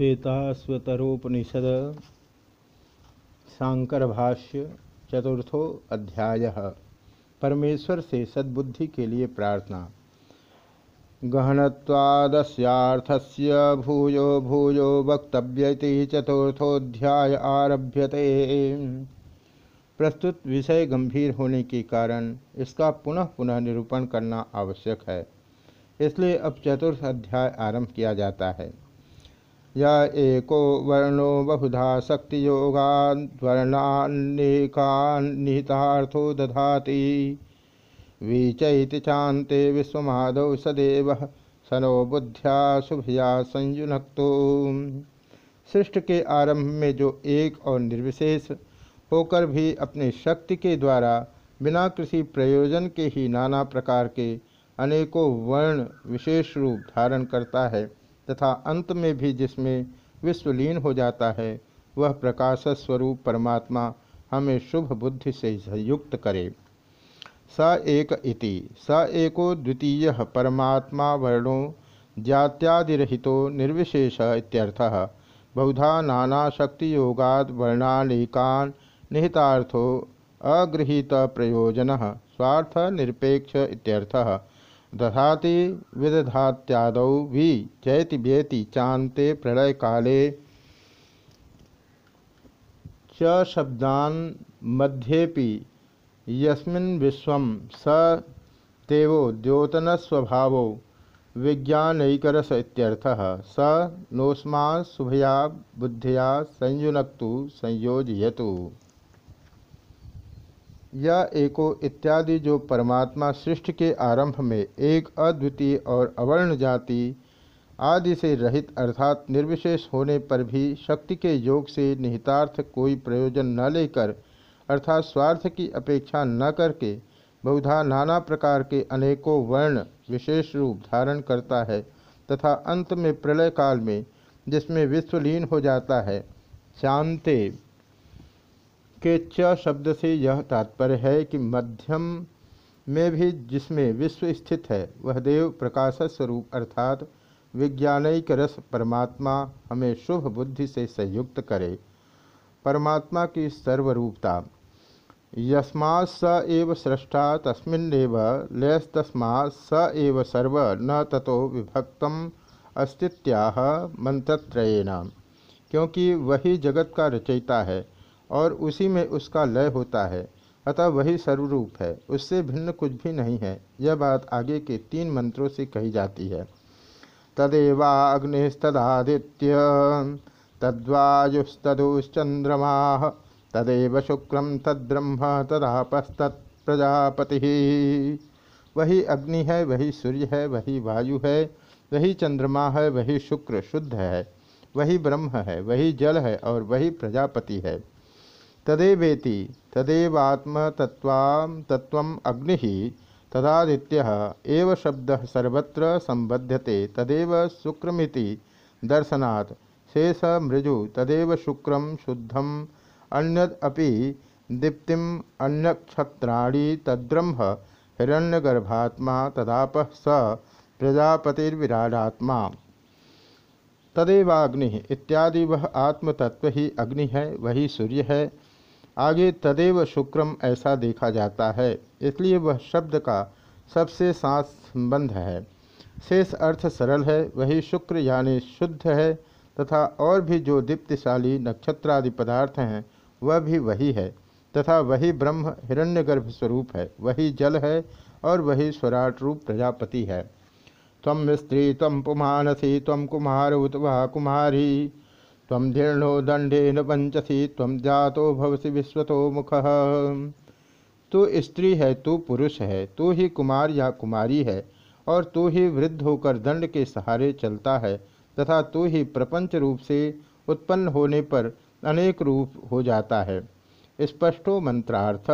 श्वेताश्वतरोपनिषद शांकर भाष्य चतुर्थो अध्याय। परमेश्वर से सद्बुद्धि के लिए प्रार्थना। गहनवादस्यार्थस्य भूयो भूयो वक्तव्यति चतुर्थोध्याय आरभ्यते। प्रस्तुत विषय गंभीर होने के कारण इसका पुनः पुनः निरूपण करना आवश्यक है। इसलिए अब चतुर्थ अध्याय आरंभ किया जाता है। य एको वर्णो बहुधा शक्ति योगान्वर्णान्निकान्निहितार्थो दधाति। विचैति चान्ते विश्वमादौ सदेव सनो बुद्ध्या शुभया संयुनक्तो। सृष्ट के आरंभ में जो एक और निर्विशेष होकर भी अपनी शक्ति के द्वारा बिना किसी प्रयोजन के ही नाना प्रकार के अनेकों वर्ण विशेष रूप धारण करता है। तथा अंत में भी जिसमें विश्वलीन हो जाता है, वह प्रकाश स्वरूप परमात्मा हमें शुभ बुद्धि से संयुक्त करे। स एक इति। स एको द्वितीय परमात्मा वर्णो जात्यादिरहितो निर्विशेष इत्यर्थः। बहुधा नाना शक्ति योगाद वर्णानेकान निहितार्थो अगृहीत प्रयोजन। स्वार्थ निरपेक्ष इत्यर्थः। दधाति विदधात्यादौ भी जयति व्येति चान्ते प्रलय काले च शब्दान मध्येपि यस्मिन् विश्वं स तेवो द्योतनस्वभावो विज्ञानैकरस इत्यर्थः स नोस्मा शुभया बुद्धिया संयुनक्तु संयोजयतु। यह एको इत्यादि जो परमात्मा सृष्टि के आरंभ में एक अद्वितीय और अवर्ण जाति आदि से रहित अर्थात निर्विशेष होने पर भी शक्ति के योग से निहितार्थ कोई प्रयोजन न लेकर अर्थात स्वार्थ की अपेक्षा न करके बहुधा नाना प्रकार के अनेकों वर्ण विशेष रूप धारण करता है तथा अंत में प्रलय काल में जिसमें विश्वलीन हो जाता है, शांते। के च शब्द से यह तात्पर्य है कि मध्यम में भी जिसमें विश्व स्थित है, वह देव प्रकाश स्वरूप अर्थात विज्ञानिक रस परमात्मा हमें शुभ बुद्धि से संयुक्त करे। परमात्मा की सर्वरूपता। यस्मा स एव सृष्टा तस्मिन्नेव, लयस्तस्मा स एव सर्व, न ततो विभक्तम अस्तित्याह मंत्रत्रयेन क्योंकि वही जगत का रचयिता है और उसी में उसका लय होता है। अतः वही सर्वरूप है। उससे भिन्न कुछ भी नहीं है। यह बात आगे के तीन मंत्रों से कही जाती है। तदेवा अग्निस्तदादित्य तद्वायुस्तुश्चंद्रमा तदेव शुक्रम तद्ब्रह्म तदापस्तत् प्रजापति। वही अग्नि है, वही सूर्य है, वही वायु है, वही चंद्रमा है, वही शुक्र शुद्ध है, वही ब्रह्म है, वही जल है और वही प्रजापति है। तदेवेति तदेवात्म तत्व अग्नि तदादित्य, एव शब्द सर्वत्र संबध्यते तदेव शुक्रमिति दर्शनात्, शेष मृजु तदेव शुक्रम शुद्धम अन्यदपि दीप्तिम अन्यक्षत्राणी तद्ब्रह्म, हिरण्यगर्भात्मा तदाप स प्रजापतिर्विराटात्मा तदेवाग्नि इत्यादि वह आत्मतत्व ही अग्नि है वही सूर्य है आगे तदेव शुक्रम ऐसा देखा जाता है। इसलिए वह शब्द का सबसे साथ संबंध है। शेष अर्थ सरल है, वही शुक्र यानी शुद्ध है, तथा और भी जो दीप्तिशाली नक्षत्रादि पदार्थ हैं, वह भी वही है, तथा वही ब्रह्म हिरण्यगर्भ स्वरूप है, वही जल है, और वही स्वराट रूप प्रजापति है। तम स्त्री तम पुमानसी तम कुमार उत कुमारी। तम जीर्णो दंडेन पंचसी तम जातो भवसी विश्वतो मुख। तू स्त्री है, तू पुरुष है, तू ही कुमार या कुमारी है, और तू ही वृद्ध होकर दंड के सहारे चलता है, तथा तू ही प्रपंच रूप से उत्पन्न होने पर अनेक रूप हो जाता है। स्पष्टो मंत्रार्थ,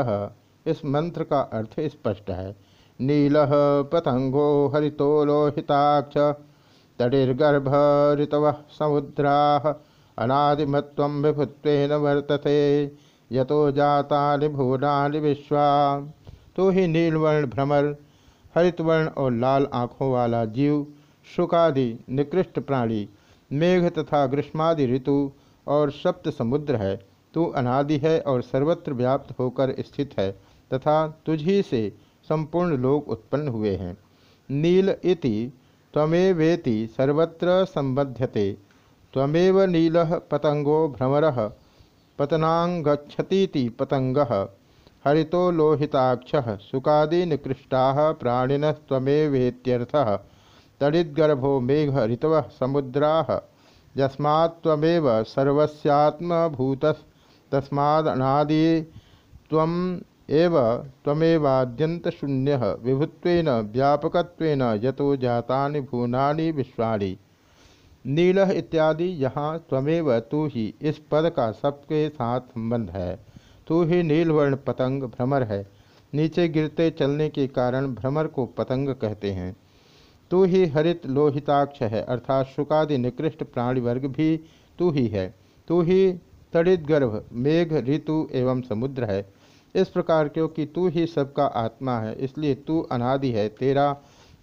इस मंत्र का अर्थ स्पष्ट है। नील पतंगो हरितो लोहिताक्ष तटिर्गर्भ ऋतव समुद्रा अनादिमत्व विभुत्वेन वर्तते, यतो जाता भूनानि विश्वा। तो ही नीलवर्ण भ्रमर, हरितवर्ण और लाल आँखों वाला जीव, शुकादि, निकृष्ट प्राणी, मेघ तथा ग्रीष्मादि ऋतु और सप्त समुद्र है। तू अनादि है और सर्वत्र व्याप्त होकर स्थित है, तथा तुझी से संपूर्ण लोक उत्पन्न हुए हैं। नील इति तमेवेति सर्वत्र संबध्यते। तमेव नील पतंगो भ्रमर पतनांगछती पतंग। हरितो लोहिताक्ष सुकादी निकृष्टा प्राणिन तमेवेत्यर्थ तड़िद्गर्भो मेघ ऋतव समुद्रा यस्मात्मेव सर्वस्यात्मभूत। तस्मादनादि त्वम एव तमेवाद्यंत शून्य विभुत्वेन, व्यापकत्वेन यतो नील इत्यादि यहाँ त्वमेव तू ही इस पद का सबके साथ संबंध है। तू ही नीलवर्ण पतंग भ्रमर है। नीचे गिरते चलने के कारण भ्रमर को पतंग कहते हैं। तू ही हरित लोहिताक्ष है, अर्थात शुकादि निकृष्ट प्राणी वर्ग भी तू ही है। तू ही तड़ित गर्भ, मेघ, ऋतु एवं समुद्र है। इस प्रकार क्योंकि तू ही सबका आत्मा है, इसलिए तू अनादि है, तेरा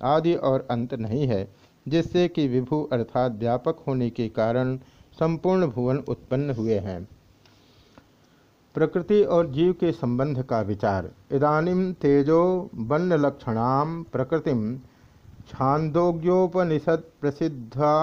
आदि और अंत नहीं है। जिससे कि विभु अर्थात व्यापक होने के कारण संपूर्ण भुवन उत्पन्न हुए हैं। प्रकृति और जीव के संबंध का विचार। इदानीम तेजो वन्न लक्षणाम प्रकृतिम छांदोग्योपनिषद प्रसिद्धा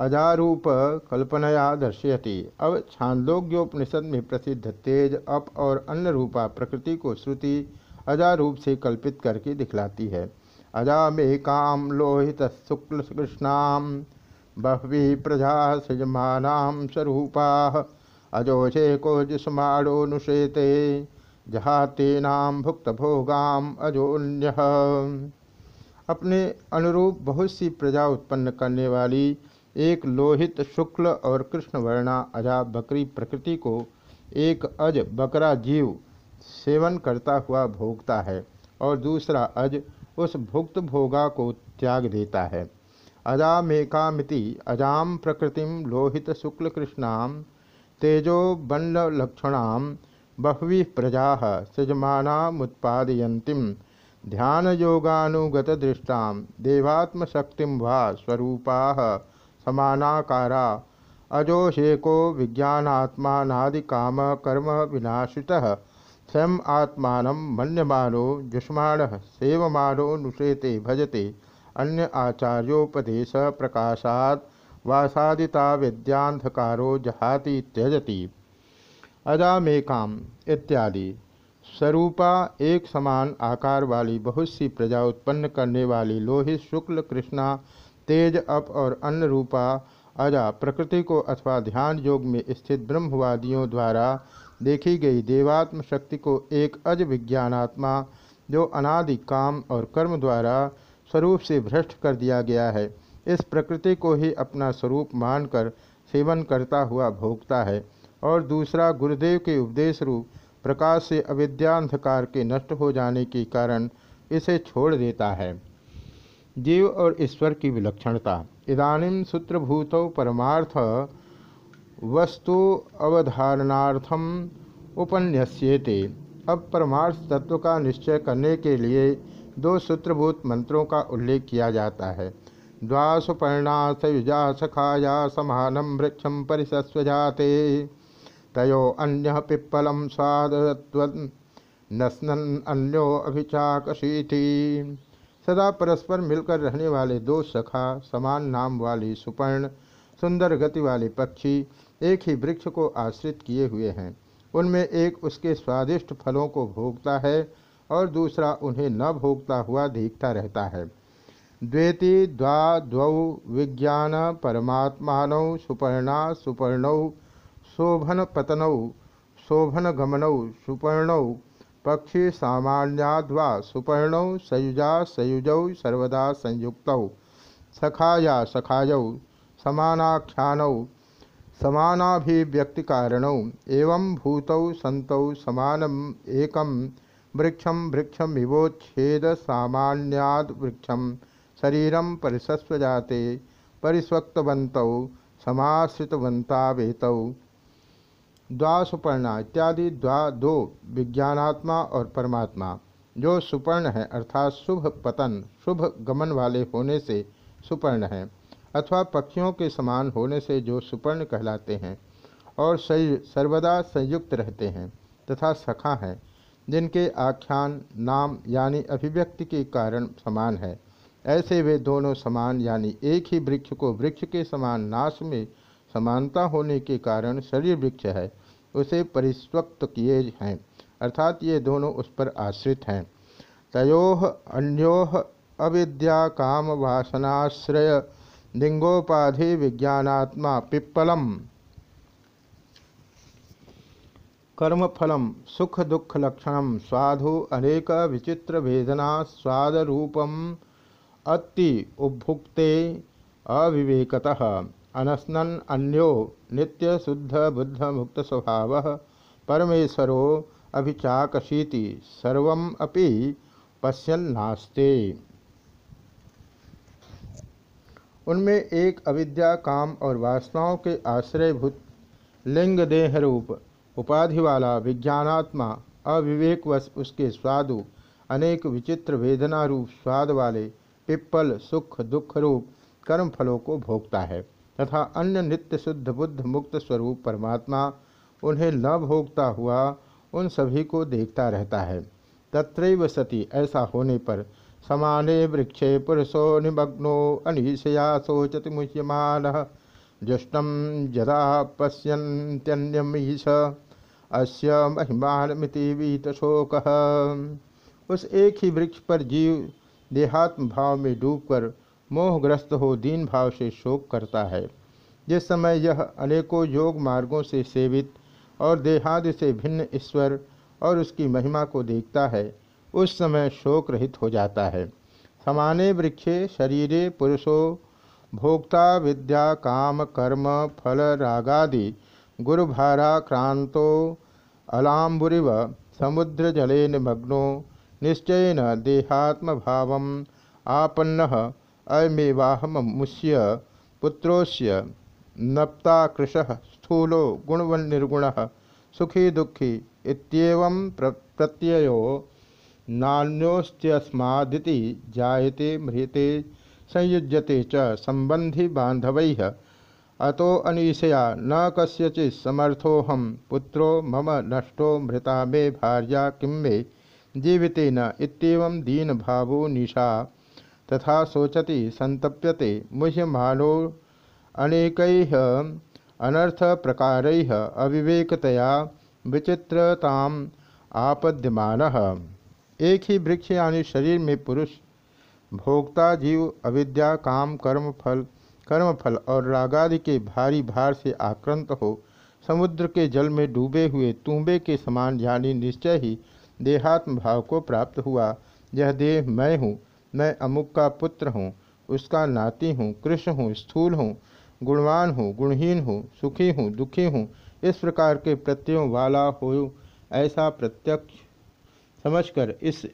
अजारूप कल्पनया दर्शयति। अब छांदोग्योपनिषद में प्रसिद्ध तेज, अप और अन्य रूपा प्रकृति को श्रुति अजारूप से कल्पित करके दिखलाती है। अजामेकां लोहितशुक्लकृष्णां बह्वी प्रजा सृजमानां स्वरूपाः अजोषे को कोजस्माणोनुषेते जहातेनाम भुक्त भोगाम अजोन्य अपने अनुरूप बहुत सी प्रजा उत्पन्न करने वाली एक लोहित शुक्ल और कृष्ण वर्णा अजा बकरी प्रकृति को एक अज बकरा जीव सेवन करता हुआ भोगता है और दूसरा अज उस भुक्त भोगा को त्याग देता है। अजामेकामिति, अजाम प्रकृतिम लोहित शुक्ल कृष्णाम तेजो बंड लक्षणाम बहवी प्रजा सृजमानामुत्पादयंतीम ध्यान योगानुगत दृष्टा देवात्मशक्ति वा स्वरूपा समानाकारा, अजोषेको विज्ञानात्मादि काम कर्म विनाशितः स्वयं आत्मा मन्यमानो जुष्माण सेवमानो नुषेते भजते। अन्य आचार्योपदेश प्रकाशात वासादिता विद्यांधकारो जहाति त्यजति। अजामेकाम इत्यादि। स्वरूपा एक समान आकार वाली बहुत सी प्रजा उत्पन्न करने वाली लोहित शुक्ल, कृष्णा, तेज, अप और अन्य रूपा अजा प्रकृति को अथवा ध्यान योग में स्थित ब्रह्मवादियों द्वारा देखी गई देवात्म शक्ति को एक अज विज्ञानात्मा, जो अनादि काम और कर्म द्वारा स्वरूप से भ्रष्ट कर दिया गया है। इस प्रकृति को ही अपना स्वरूप मानकर सेवन करता हुआ भोगता है। और दूसरा, गुरुदेव के उपदेश रूप प्रकाश से अविद्यांधकार के नष्ट हो जाने के कारण इसे छोड़ देता है। जीव और ईश्वर की विलक्षणता। इदानीम सूत्रभूतौ परमार्थ वस्तु अवधारणार्थम उपन्यस्येते। अब परमार्थ तत्व का निश्चय करने के लिए दो सूत्रभूत मंत्रों का उल्लेख किया जाता है। द्वासुपर्णा सयुजा सखाया समानम वृक्षम परिसस्व जाते तयो अन्य पिप्पलम स्वादत्वन अन्यो अभिचाकशीथी सदा परस्पर मिलकर रहने वाले दो सखा, समान नाम वाली सुपर्ण, सुंदर गति वाले पक्षी एक ही वृक्ष को आश्रित किए हुए हैं। उनमें एक उसके स्वादिष्ट फलों को भोगता है और दूसरा उन्हें न भोगता हुआ देखता रहता है। द्वेति द्वा द्वौ विज्ञान परमात्मानौ सुपर्णा सुपर्णौ शोभन पतनौ शोभन गमनौ सुपर्णौ पक्षी सामान्याद्वा सुपर्णौ सयुजा सयुजौ सर्वदा संयुक्तौ सखाया सखायौ समानाख्यानौ समानाभिव्यक्तिकारण एवं भूतौ सन्तौ समानम एकम वृक्षम वृक्षमिवोच्छेद सामान्याद वृक्षम शरीरम परिसस्व जाते परिस्वक्तवन्तौ समाश्रितवंतावेतौ द्वासुपर्णा इत्यादि द्वा दो विज्ञानात्मा और परमात्मा, जो सुपर्ण है अर्थात शुभ पतन, शुभ गमन वाले होने से सुपर्ण है। अथवा पक्षियों के समान होने से जो सुपर्ण कहलाते हैं और सर्वदा संयुक्त रहते हैं तथा सखा हैं, जिनके आख्यान, नाम यानी अभिव्यक्ति के कारण समान है। ऐसे वे दोनों समान यानी एक ही वृक्ष को वृक्ष के समान नाश में समानता होने के कारण शरीर वृक्ष है, उसे परिस्वक्त किए हैं, अर्थात ये दोनों उस पर आश्रित हैं। तयोह अन्योह अविद्या काम वासनाश्रय लिंगोपाधि विज्ञानात्मा पिप्पलम। कर्मफलम, सुख दुख लक्षण स्वाधु अनेक विचित्र वेदना स्वाद रूपम अति उपभुक्ते अविवेकतः। अनस्नन अन्यो नित्य शुद्ध बुद्ध मुक्त स्वभाव, परमेश्वरो अभिचाकशीति सर्वम अपि पश्यन्नास्ते उनमें एक अविद्या, काम और वासनाओं के आश्रयभूत लिंग देह रूप उपाधि वाला विज्ञानात्मा, अविवेकवश उसके स्वादु अनेक विचित्र वेदना रूप स्वाद वाले पिप्पल, सुख, दुख रूप कर्म फलों को भोगता है, तथा अन्य नित्य शुद्ध, बुद्ध मुक्त स्वरूप परमात्मा उन्हें न भोगता हुआ उन सभी को देखता रहता है। तत्रैव सती ऐसा होने पर समाने वृक्षे पुरुषो निमग्नो अनिशया सोचति मुह्यमान। जुष्टम जदा पश्यन्त्यन्यमीश, अस्य महिमानमिति वीत शोक उस एक ही वृक्ष पर जीव देहात्म भाव में डूबकर मोहग्रस्त हो दीन भाव से शोक करता है। जिस समय यह अनेकों योग मार्गों से सेवित और देहादि से भिन्न ईश्वर और उसकी महिमा को देखता है उस समय शोक रहित हो जाता है। समाने वृक्षे, शरीरे पुरुषो, भोक्ता विद्या, काम, कर्म, फल, रागादि गुरुभाराक्रांतो अलाम्बुरिव समुद्रजले निमग्नो निश्चयन देहात्म भाव आपन्न अयमेवाहमुष्य पुत्रोस्य नप्ताकृश, स्थूलो, गुणवन्निर्गुण, सुखी दुखी, इत्येवं प्रत्ययो नान्योस्त्यस्मादिति जायते म्रियते संयुज्यते च संबंधी बांधव अतो अनीशया न कस्यचि समर्थोहम पुत्रो मम नष्टो मृता मे भार्या किं मे? इतम दीन भावो निशा। तथा सोचति संतप्यते मुह्यमानो अनेक अनर्थ प्रकार अविवेकतया विचित्रताम आपद्यमान। एक ही वृक्ष यानी शरीर में पुरुष, भोक्ता, जीव, अविद्या, काम, कर्म, फल कर्म फल और रागादि के भारी भार से आक्रांत हो, समुद्र के जल में डूबे हुए तुम्बे के समान यानी निश्चय ही देहात्म भाव को प्राप्त हुआ। यह देह मैं हूँ, मैं अमुक का पुत्र हूँ, उसका नाती हूँ, कृष्ण हूँ, स्थूल हूँ, गुणवान हूँ, गुणहीन हूँ, सुखी हूँ, दुखी हूँ, इस प्रकार के प्रत्ययों वाला हो ऐसा प्रत्यक्ष समझकर इस,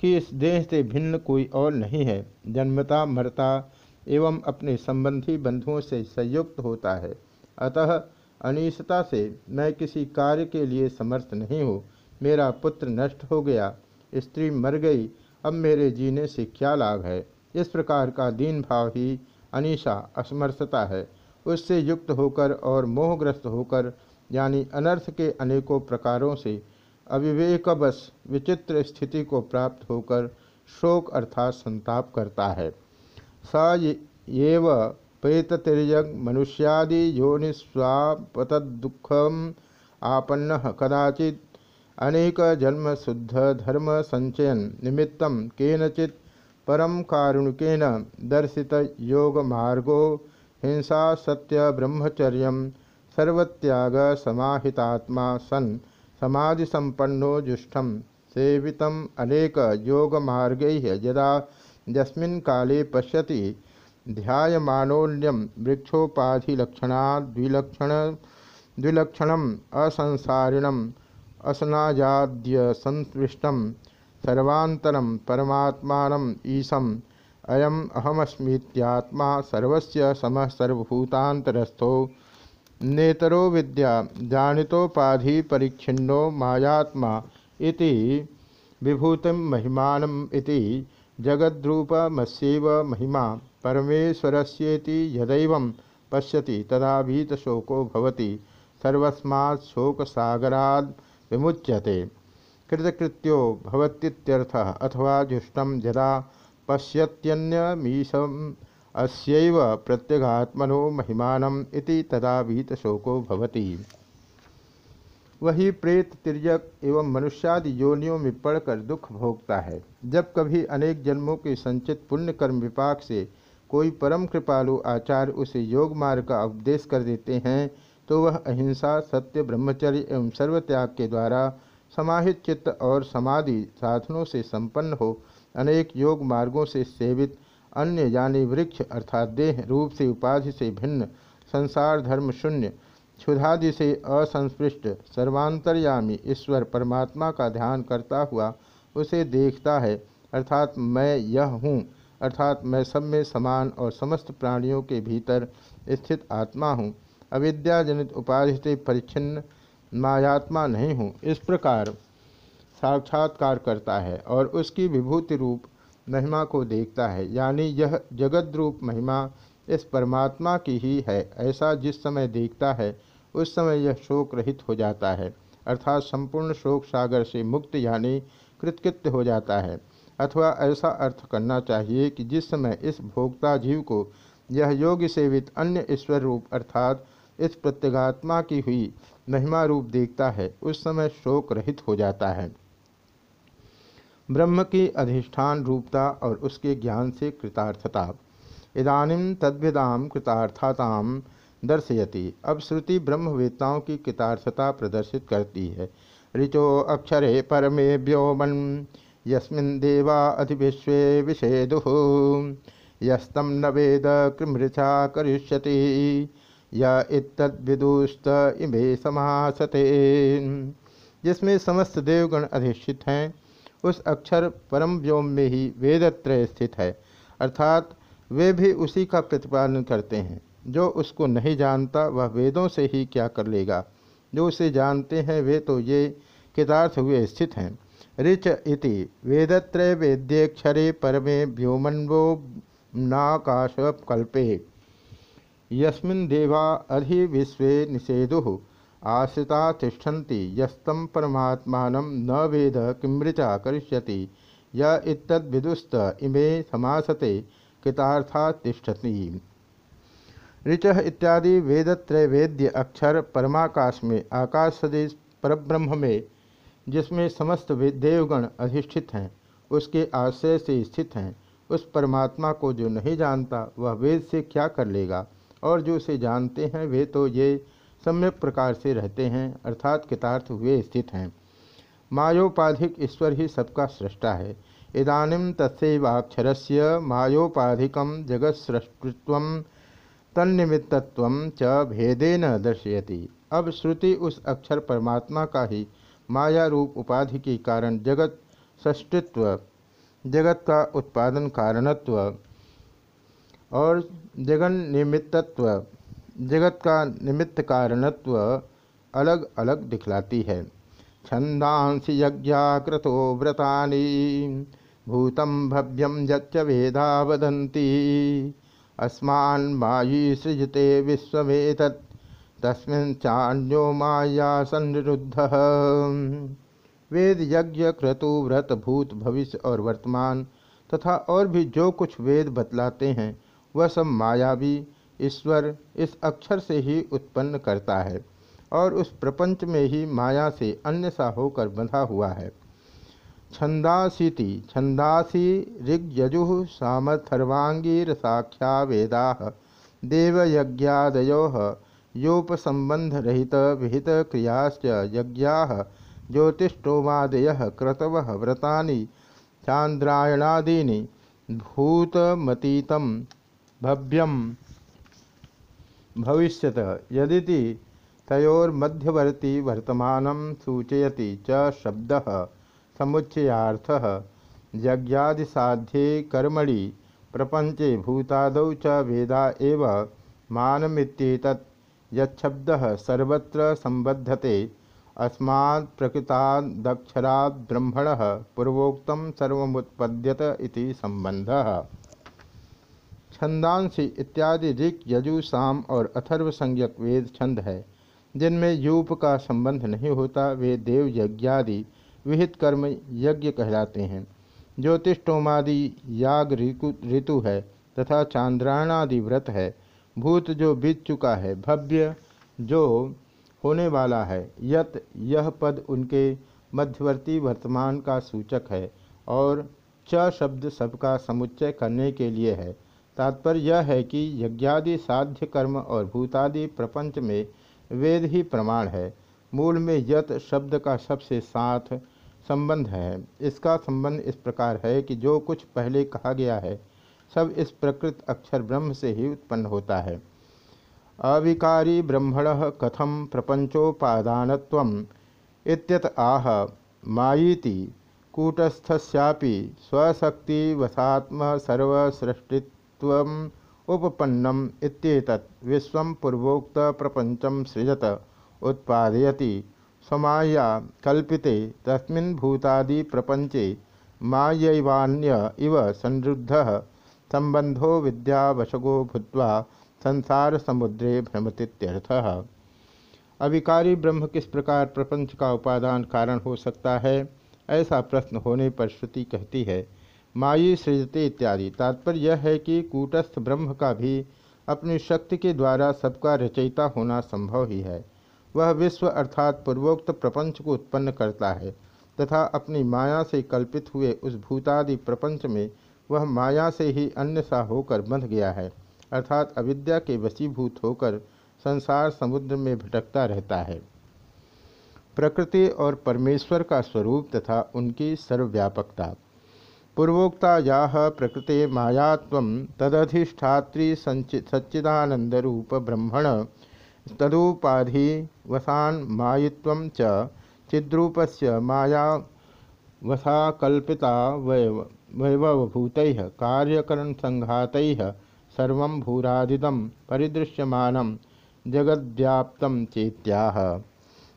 कि इस देह से भिन्न कोई और नहीं है। जन्मता, मरता एवं अपने संबंधी बंधुओं से संयुक्त होता है। अतः अनिश्चता से मैं किसी कार्य के लिए समर्थ नहीं हूँ। मेरा पुत्र नष्ट हो गया, स्त्री मर गई, अब मेरे जीने से क्या लाभ है? इस प्रकार का दीन भाव ही अनिशा असमर्थता है। उससे युक्त होकर और मोहग्रस्त होकर, यानी अनर्थ के अनेकों प्रकारों से अविवेकवश विचित्र स्थिति को प्राप्त होकर शोक अर्थात संताप करता है। स एव प्रेततिर्यग मनुष्यादि योनिस्वापतुखम आपन्न कदाचित अनेक जन्म शुद्ध धर्म संचयन निमित्तम केनचित परम कारुणिकेन दर्शित योग मार्गो हिंसा सत्य ब्रह्मचर्य सर्वत्याग समाहितात्मा सन समाधि संपन्नो जुष्टम। सेवित अनेक योग मार्ग यदा यस्मिन् काले पश्यति ध्यायमानोन्यम वृक्षोपाधिलक्षणाद्विलक्षण द्विलक्षणम असंसारिणम असनाजाद्य संस्पृष्टम सर्वांतरम परमात्मानम ईशम। अयम अहमस्मीत्यात्मा सर्वस्य समः सर्वभूतांतरस्थो नेतरो विद्या, जानितोपाधि परिच्छिन्नो मायात्मा इति विभूतिम महिमानम इति जगद्रूपमस्यैव महिमा परमेश्वरस्येति यदैव पश्यति तदा भीतशोको भवति, सर्वस्मात् शोकसागराद विमुच्यते। कृतकृत्यो भवतीत्यर्थः अथवा जुष्टम यदा पश्यत्यन्यमीशम अस्यैव प्रत्यगात्मनो महिमानम इति तदा भीतशोको भवति। वही प्रेत तिरक एवं मनुष्यादि योनियों में पड़कर दुख भोगता है। जब कभी अनेक जन्मों के संचित पुण्य कर्म विपाक से कोई परम कृपालु आचार्य उसे योग मार्ग का उपदेश कर देते हैं तो वह अहिंसा, सत्य, ब्रह्मचर्य एवं सर्वत्याग के द्वारा समाहित चित्त और समाधि साधनों से संपन्न हो अनेक योग मार्गों से सेवित अन्य यानी वृक्ष अर्थात देह रूप से उपाधि से भिन्न, संसार धर्म शून्य, क्षुधादि से असंस्पृष्ट, सर्वांतर्यामी ईश्वर परमात्मा का ध्यान करता हुआ उसे देखता है, अर्थात मैं यह हूँ, अर्थात मैं सब में समान और समस्त प्राणियों के भीतर स्थित आत्मा हूँ। अविद्याजनित उपाधि से परिच्छिन्न, मायात्मा नहीं हूँ। इस प्रकार साक्षात्कार करता है और उसकी विभूति रूप महिमा को देखता है, यानी यह जगत रूप महिमा इस परमात्मा की ही है। ऐसा जिस समय देखता है, उस समय यह शोक रहित हो जाता है, अर्थात संपूर्ण शोक सागर से मुक्त यानी कृतकृत्य हो जाता है। अथवा ऐसा अर्थ करना चाहिए कि जिस समय इस भोक्ता जीव को यह योग सेवित अन्य ईश्वर रूप अर्थात इस प्रत्यगात्मा की हुई महिमा रूप देखता है, उस समय शोक रहित हो जाता है। ब्रह्म की अधिष्ठान रूपता और उसके ज्ञान से कृतार्थता। इदानीम तद्विदाम कृतार्थताम दर्शयति। अब श्रुति ब्रह्मवेत्ताओं की कृतार्थता प्रदर्शित करती है। ऋचो अक्षरे परमे व्योमन यस्मिन् देवा अधिविश्व विषेदु यस्तम न वेद कृमृचा करिष्यति, या इतद्विदुस्त इमे समासते। जिसमें समस्त देवगण अधिष्ठित हैं उस अक्षर परम व्योम में ही वेदत्रय स्थित है। अर्थात, वे भी उसी का प्रतिपादन करते हैं। जो उसको नहीं जानता, वह वेदों से ही क्या कर लेगा। जो उसे जानते हैं, वे तो ये कृतार्थ हुए स्थित हैं। ऋच इति, वेदत्रय वेद्यक्षरे परमे व्योमन्वो नाकाश कल्पे यस्मिन् देवा अधि विश्व निषेदु आश्रिता तिष्ठन्ति यस्तम परमात्मा न वेद किमृचा करिष्यति। य इतद्विदुस्त इमे समासते, कृतार्था तिष्ठति। ऋच इत्यादि वेदत्रय वेद्य अक्षर परमाकाश में आकाश सदेश परब्रह्म में जिसमें समस्त देवगण अधिष्ठित हैं, उसके आश्रय से स्थित हैं। उस परमात्मा को जो नहीं जानता, वह वेद से क्या कर लेगा? और जो उसे जानते हैं, वे तो ये सम्यक प्रकार से रहते हैं, अर्थात कृतार्थ हुए स्थित हैं। मायोपाधिक ईश्वर ही सबका सृष्टा है। इदानीम तस्वाक्षर से मायोपाधिक जगत सृष्टित्व तन्निमित्तत्व च भेदेन दर्शयति। अब श्रुति उस अक्षर परमात्मा का ही माया रूप उपाधि के कारण जगत सृष्टित्व, जगत का उत्पादन कारणत्व और जगन निमित्तत्व जगत का निमित्त कारणत्व अलग अलग दिखलाती है। छंदांस यज्ञाकृतो व्रता भूतम भव्यम यच्च वेदा वदंती अस्मान मायी सृजते विश्वेत तस्मिन् माया संरुद्ध वेद, यज्ञ, क्रतु, व्रत, भूत, भविष्य और वर्तमान, तथा और भी जो कुछ वेद बतलाते हैं, वह सब मायावी ईश्वर इस अक्षर से ही उत्पन्न करता है और उस प्रपंच में ही माया से अन्य सा होकर बंधा हुआ है। छंदासीति, छंदासी ऋग्यजु सामथर्वांगीरसाख्या वेदा देवयज्ञादयो योपसंबंध रहित विहित क्रियाश्च यज्ञा ज्योतिषोमादय क्रतव व्रता चांद्रायणादीनि भूतमतीत भव्यम भविष्यत यदि तयोर्मध्यवर्ती वर्तमान सूचयति च शब्दः समुच्चयाथ यज्ञादिसाध्ये कर्मणि प्रपंचे भूतादौ च वेदा एव मानमित्येतत्। यच्छब्दः सर्वत्र संबद्धते अस्मात् प्रकृतादक्षरात् ब्रह्मणः पूर्वोक्तं सर्वमुत्पद्यत इति संबंधः छंदांसी इत्यादि ऋक, यजु, साम और अथर्व संज्ञक वेद छंद है, जिनमें यूप का संबंध नहीं होता, वे देव यज्ञादि विहित कर्म यज्ञ कहलाते हैं। ज्योतिषोमादि याग ऋतु है तथा चांद्रायणादि व्रत है। भूत जो बीत चुका है, भव्य जो होने वाला है, यत यह पद उनके मध्यवर्ती वर्तमान का सूचक है और च शब्द सबका समुच्चय करने के लिए है। तात्पर्य यह है कि यज्ञादि, साध्य कर्म और भूतादि प्रपंच में वेद ही प्रमाण है। मूल में यत शब्द का सबसे साथ संबंध है। इसका संबंध इस प्रकार है कि जो कुछ पहले कहा गया है, सब इस प्रकृत अक्षर ब्रह्म से ही उत्पन्न होता है। अविकारी ब्रह्मण कथम प्रपंचोपादान आह, मायीति, कूटस्थस्यापि स्वशक्तिवशात्म सर्वसृष्टित्व उपपन्नम इत्येतत् विश्व पूर्वोक्त प्रपंचम सृजत, उत्पादयति। समाया कल्पिते तस्मिन् भूतादि प्रपंचे मायैवान्य इव संरुद्ध। संबंधो विद्यावशगो भूत्वा संसार समुद्रे भ्रमतीत्यर्थः। अविकारी ब्रह्म किस प्रकार प्रपंच का उपादान कारण हो सकता है, ऐसा प्रश्न होने पर श्रुति कहती है। मायी सृजते इत्यादि। तात्पर्य यह है कि कूटस्थ ब्रह्म का भी अपनी शक्ति के द्वारा सबका रचयिता होना संभव ही है। वह विश्व अर्थात पूर्वोक्त प्रपंच को उत्पन्न करता है तथा अपनी माया से कल्पित हुए उस भूतादि प्रपंच में वह माया से ही अन्य सा होकर बंध गया है। अर्थात अविद्या के वशीभूत होकर संसार समुद्र में भटकता रहता है। प्रकृति और परमेश्वर का स्वरूप तथा उनकी सर्वव्यापकता। पूर्वोक्ता या प्रकृति मायात्व तदधिष्ठात्री सच्चिदानंद रूप ब्रह्मण तदुपाधि वसान मायित्व च चिद्रूपस्य माया वसाकल्पिता वैवभूत कार्यकरण संघात सर्व भूरादिदम परिदृश्यमान जगद्व्याप्तम चेत्याह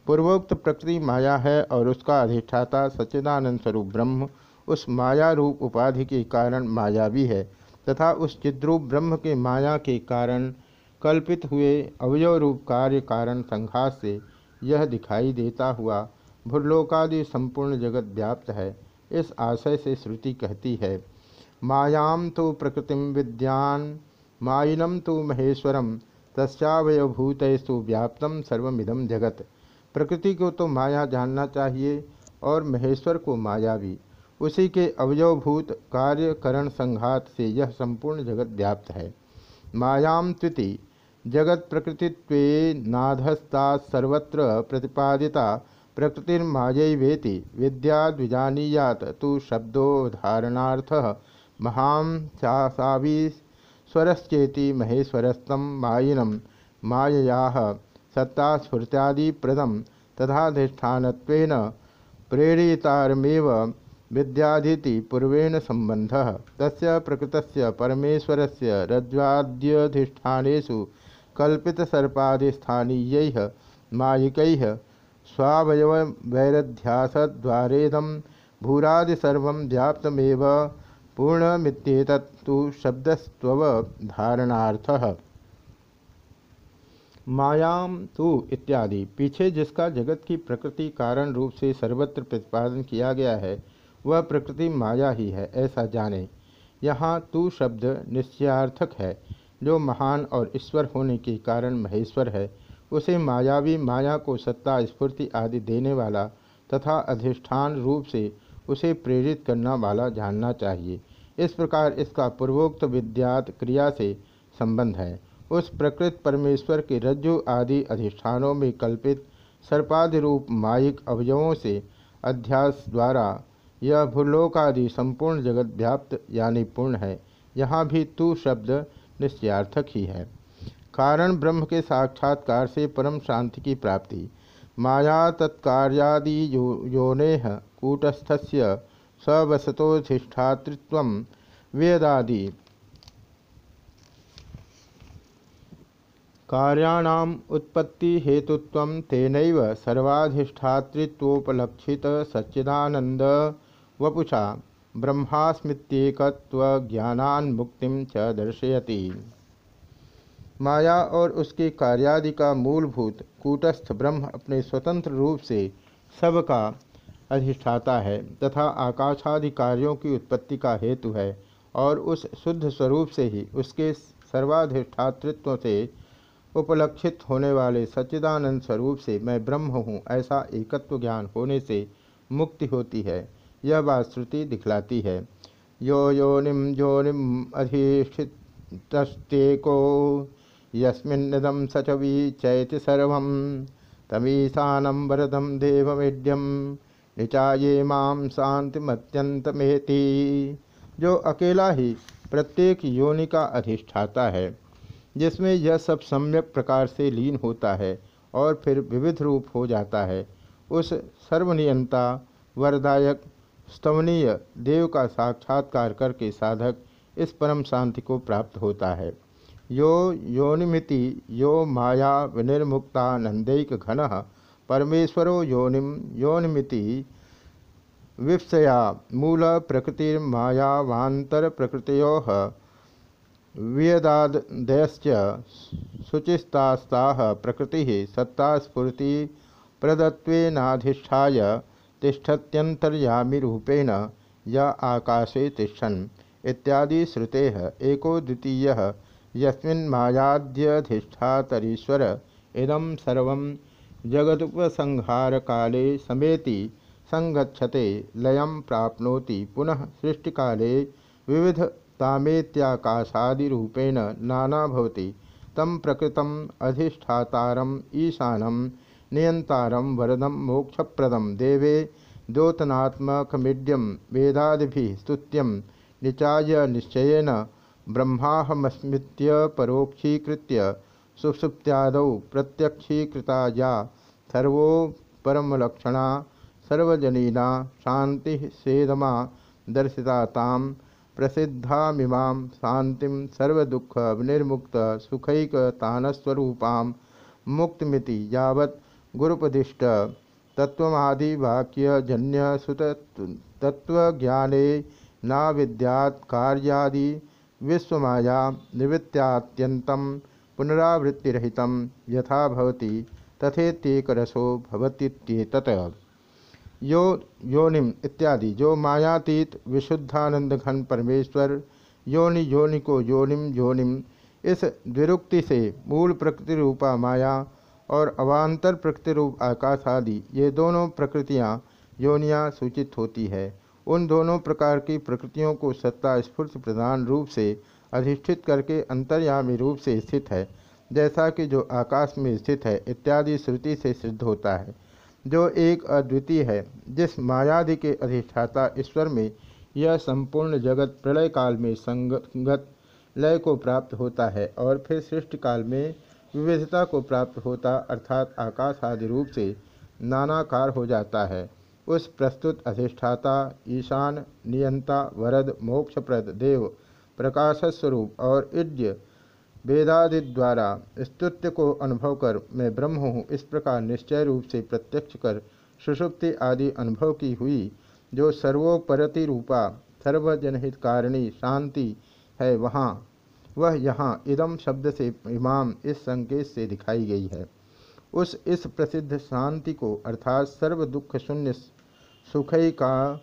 पूर्वोक्त प्रकृति माया है और उसका अधिष्ठाता सच्चिदानंद स्वरूप ब्रह्म उस माया रूप उपाधि के कारण मायावी है तथा उस चिद्रूप ब्रह्म के माया के कारण कल्पित हुए अवयव रूप कार्य कारण संघात से यह दिखाई देता हुआ भूलोकादि संपूर्ण जगत व्याप्त है। इस आशय से श्रुति कहती है मायाम तो प्रकृतिम विद्यान माइनम तो महेश्वरम तस्वयभूतस्तु व्याप्तम सर्वमिदम जगत। प्रकृति को तो माया जानना चाहिए और महेश्वर को माया भी। उसी के अवयवभूत कार्य करण संघात से यह संपूर्ण जगत व्याप्त है। मायाम त्विति जगत प्रकृतित्व नाधस्ता सर्वत्र प्रतिपादिता प्रकृतिर्मायवेति विद्याद्विजानीयात तो शब्दोधारणार्थ महां चासावी स्वरश्चेति महेश्वरस्तम मायिनम मायया सत्तास्फूर्त्यादिप्रदम तथाधिष्ठान प्रेरितारमेव विद्याधीति पूर्वेण संबंध तस्य प्रकृतस्य परमेश्वरस्य रज्ज्वाद्यधिष्ठानेषु कल्पितसर्पादिस्थानीयैः मायिकैः स्वावयवैरध्यासद्वारेदं भूरादिसर्वं व्याप्तमेव पूर्णमित्येतत्तु शब्दस्व धारणार्थ। मायाम तु इत्यादि। पीछे जिसका जगत की प्रकृति कारण रूप से सर्वत्र प्रतिपादन किया गया है वह प्रकृति माया ही है, ऐसा जाने। यहाँ तू शब्द निश्चयार्थक है, जो महान और ईश्वर होने के कारण महेश्वर है। उसे मायावी माया को सत्ता, स्फूर्ति आदि देने वाला तथा अधिष्ठान रूप से उसे प्रेरित करना वाला जानना चाहिए। इस प्रकार इसका पूर्वोक्त विद्यात क्रिया से संबंध है। उस प्रकृत परमेश्वर के रज्जु आदि अधिष्ठानों में कल्पित सर्पादि रूप माइक अवयवों से अध्यास द्वारा यह भूलोकादि संपूर्ण जगत व्याप्त यानी पूर्ण है। यहाँ भी तू शब्द निश्चयार्थक ही है। कारण ब्रह्म के साक्षात्कार से परम शांति की प्राप्ति। माया तत्कार्यादि यो, योनेह कूटस्थस्य सवसतोधिष्ठातृत्व वेदादि। कार्याणाम उत्पत्ति हेतुत्व तेनैव सर्वाधिष्ठातृत्वोपलक्षित सच्चिदानंद वपुषा ब्रह्मास्मित्येकत्वज्ञानान्मुक्तिं च दर्शयति। माया और उसके कार्यादि का मूलभूत कूटस्थ ब्रह्म अपने स्वतंत्र रूप से सबका अधिष्ठाता है तथा आकाशादि कार्यों की उत्पत्ति का हेतु है और उस शुद्ध स्वरूप से ही उसके सर्वाधिष्ठातृत्व से उपलक्षित होने वाले सच्चिदानंद स्वरूप से मैं ब्रह्म हूँ, ऐसा एकत्व ज्ञान होने से मुक्ति होती है। यह बात श्रुति दिखलाती है। यो योनिम योनिम अधिष्ठितस्तेको यस्मिन्नदम सचवी चैति सर्व तमीशानम वरदम देवमेड्यम निचाये माम शांतिमत्यंतमेति जो अकेला ही प्रत्येक योनि का अधिष्ठाता है। जिसमें यह सब सम्यक प्रकार से लीन होता है और फिर विविध रूप हो जाता है। उस सर्वनियंता, वरदायक स्तवनीय देव का साक्षात्कार करके साधक इस परम शांति को प्राप्त होता है। यो योनिमिति, यो माया विनिर्मुक्तानंदैक घन परमेश्वरो योनिम, योनिमिति विप्सया मूल प्रकृतिर्मायावांतर प्रकृतो वियदादयश्च शुचिस्तास्ता प्रकृति सत्तास्फूर्ति तिष्ठत्यंतर्यामी रूपेण य आकाशे तिष्ठन् इत्यादि श्रुते एको द्वितीय। यस्मिन्मायाद्यधिष्ठातरीश्वर इदम सर्व जगदुपसंहार काले समेति संगच्छते लयम प्राप्नोति। पुनः सृष्टिकाले विविध तामेत्याकाशादिरूपेण नाना भवति तम प्रकृतम अधिष्ठातारम ईशानम नियंतारम वरदम मोक्षप्रदम। देवे द्योतनात्मकमीड्यम वेदादि स्तुत्यम निचाय निश्चयन ब्रह्माहमस्मृत्य परोक्षीकृत्य सुसुप्त्यादौ प्रत्यक्षीकृता या सर्वो परमलक्षणा, सर्वजनीना शांति सेदमा दर्शिता ताम प्रसिद्धामिमा शांति सर्वदुख विनिर्मुक्त सुखैक तानस्वरूपा मुक्तमिति यावत् गुरुपदिष्ट तत्वदिवाक्यजन्य सुत तत्वज्ञाने न विद्यात कार्यादि विश्वमाया निवृत्त्यात्यन्तं पुनरावृत्तिरहित यथा भवति तथेत्येकरसो भवतीत्येतत् यो योनिम इत्यादि। जो मायातीत विशुद्धानंद घन परमेश्वर, योनि योनि को योनिम योनिम। इस द्विरुक्ति से मूल प्रकृति रूपा माया और अवान्तर प्रकृति रूप आकाश आदि, ये दोनों प्रकृतियाँ योनियाँ सूचित होती है। उन दोनों प्रकार की प्रकृतियों को सत्ता स्फूर्त प्रधान रूप से अधिष्ठित करके अंतर्यामी रूप से स्थित है, जैसा कि जो आकाश में स्थित है इत्यादि श्रुति से सिद्ध होता है। जो एक अद्वितीय है, जिस मायादि के अधिष्ठाता ईश्वर में यह संपूर्ण जगत प्रलय काल में संगत लय को प्राप्त होता है और फिर सृष्टि काल में विविधता को प्राप्त होता अर्थात आकाश आदि रूप से नानाकार हो जाता है। उस प्रस्तुत अधिष्ठाता, ईशान, नियंता, वरद, मोक्षप्रद, देव प्रकाश स्वरूप और इज्य वेदादि द्वारा स्तुत्य को अनुभव कर मैं ब्रह्म हूँ। इस प्रकार निश्चय रूप से प्रत्यक्ष कर सुषुप्ति आदि अनुभव की हुई, जो सर्वोपरति रूपा सर्वजनहित कारिणी, शांति है वहाँ। वह यहाँ इदम शब्द से इमाम इस संकेत से दिखाई गई है। उस इस प्रसिद्ध शांति को अर्थात सर्व दुख शून्य सुखई का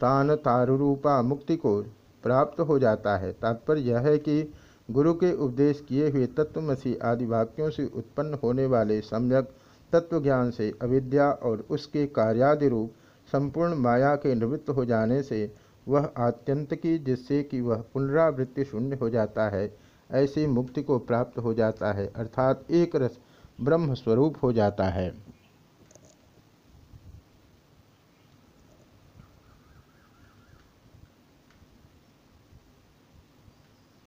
तान तारूपा मुक्ति को प्राप्त हो जाता है। तात्पर्य यह है कि गुरु के उपदेश किए हुए तत्वमसी आदि वाक्यों से उत्पन्न होने वाले सम्यक तत्वज्ञान से अविद्या और उसके कार्यादि रूप संपूर्ण माया के निवृत्त हो जाने से वह आत्यंत की, जिससे कि वह पुनरावृत्ति शून्य हो जाता है, ऐसी मुक्ति को प्राप्त हो जाता है, अर्थात एक रस ब्रह्म स्वरूप हो जाता है।